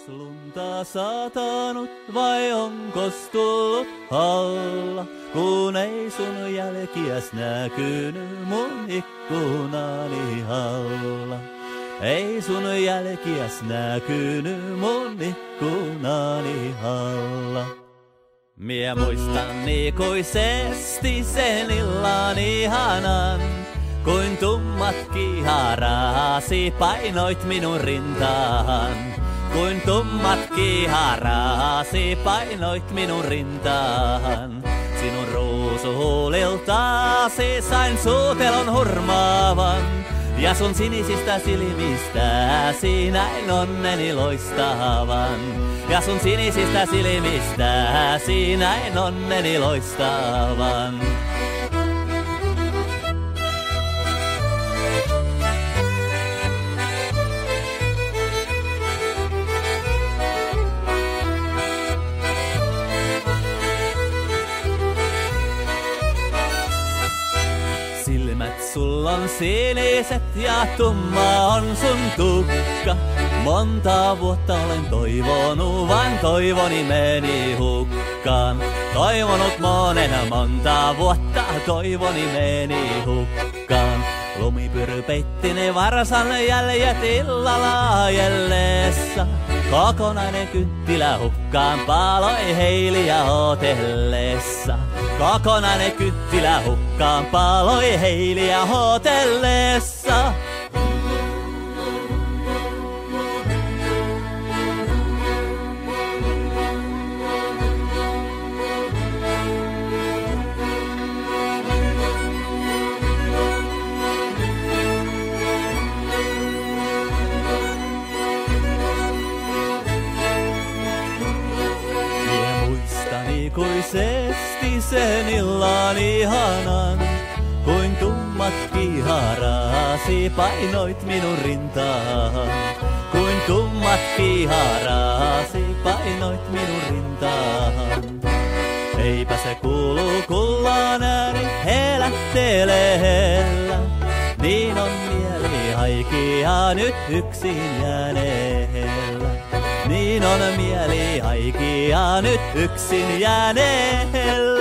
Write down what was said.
Onko lunta satanut vai onko tullut halla, kun ei sun jälkiäs näkynyt mun ikkunani alla. Ei sun jälkiäs näkynyt mun ikkunani alla. Mie muistan ikuisesti sen illan ihanan, kuin tummat kiharasi painoit minun rintaan. Kuin tummat kiharasi painoit minun rintaan. Sinun ruusuhuuliltaasi sain suutelon hurmaavan. Ja sun sinisistä silmistäsi näin onneni loistavan. Ja sun sinisistä silmistäsi näin onneni loistavan. Silmät sulla on siniset ja tumma on sun tukka. Monta vuotta olen toivonut, vaan toivoni meni hukkaan. Toivonut monen monta vuotta, toivoni meni hukkaan. Lumipyry peitti ne varsan jäljet illalla ajellessa. Kokonainen kynttilä hukkaan paloi heiliä hotellessa. Kokonainen kynttilä hukkaan paloi heiliä hotellessa. Ikuisesti sen illan ihanan, kuin tummat kiharasi painoit minun rintaan. Kuin tummat kiharasi painoit minun rintaan. Eipä se kuulu kullan ääni helätteleellä, niin on mieli haikia nyt yksin jääneellä. Niin on mieli haikia nyt yksin jääneellä.